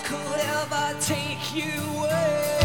could ever take you away.